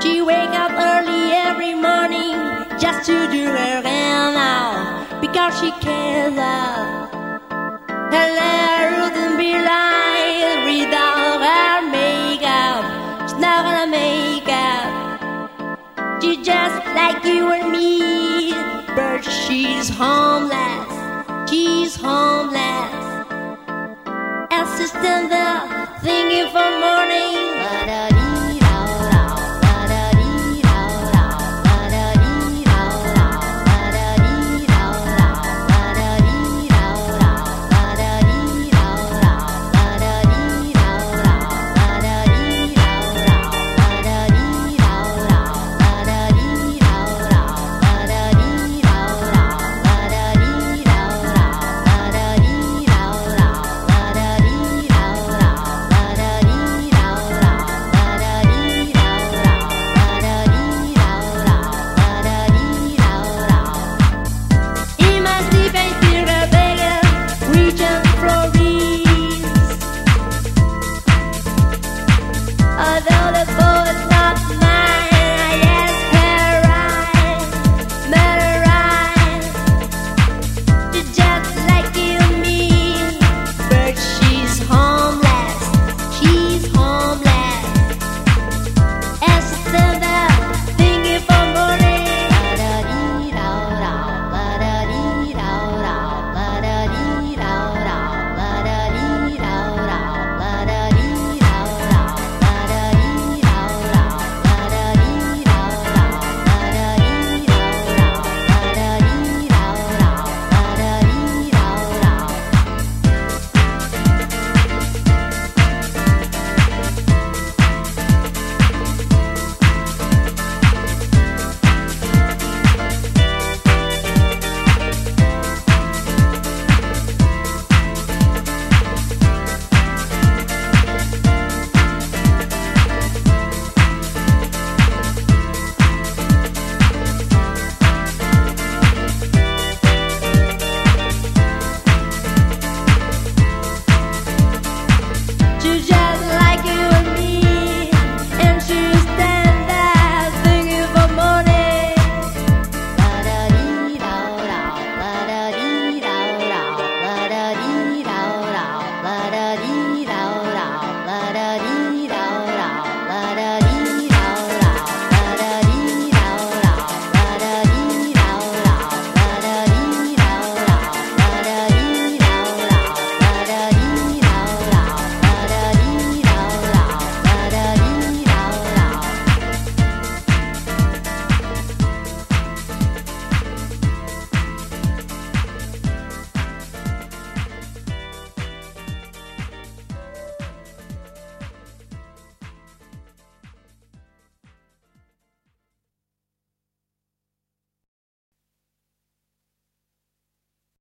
She wake up early every morning just to do her hair now because she cares. Her hair wouldn't be light without her makeup. She's not gonna make up. She's just like you and me, but she's homeless. She's homeless. Assistant.